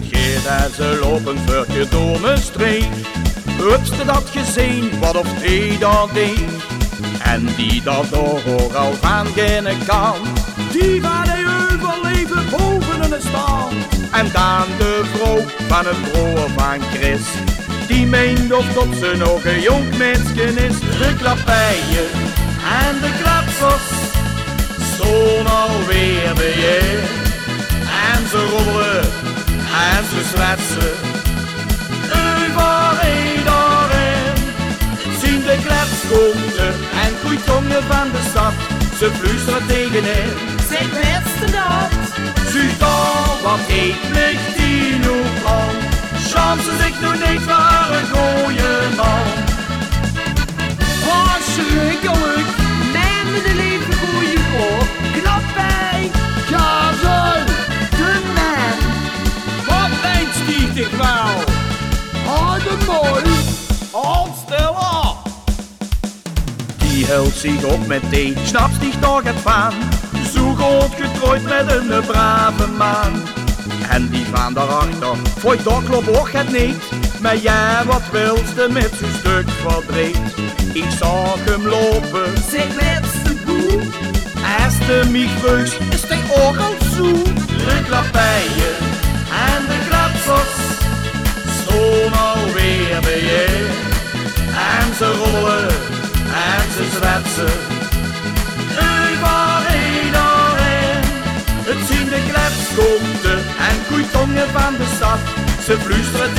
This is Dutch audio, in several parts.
Het en ze lopen je door mijn streek. Hupste dat gezien, wat of die dat deed. En die dat door al van geen kan. Die waar de heuvel boven de staan. En dan de vrouw van het broer van Chris. Die meent of dat ze nog een jong is. De klappijen en de klapsers en ze zwetsen. Overal daarin zien de klepschoten en koeitongen van de stad. Ze fluisteren tegenin. Zeg beste dat. Ziet al wat ik ligt die nu aan. Chance zich niet voor Hult zich op met thee, snapt zich toch het van. Zo groot getrooid met een brave man. En die van daarachter, voor dat klopt ook het niet. Maar ja, wat wilste met zo'n stuk verdriet? Ik zag hem lopen, Zeg beste boe. als de michreus is hij ook al zo. De klappijen en de klapsers stoon alweer bij je. En ze rollen en ze zwetsen. Overal daarin. Het zien de klepschoten en koeitongen van de stad. Ze fluisteren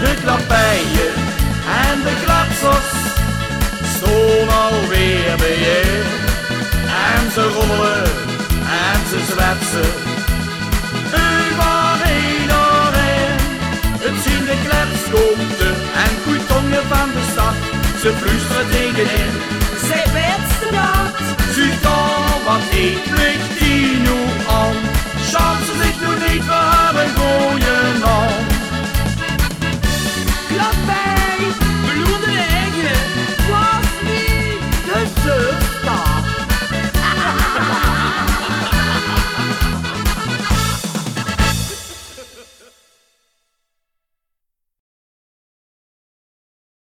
De klappijen en de klapsers stoon alweer bij je. En ze rommelen en ze zwetsen. Overal daarin. Het zien de klepschoten en koeitongen van de stad. Ze fluisteren tegenin. Zeg beste dat. Ziet al wat ik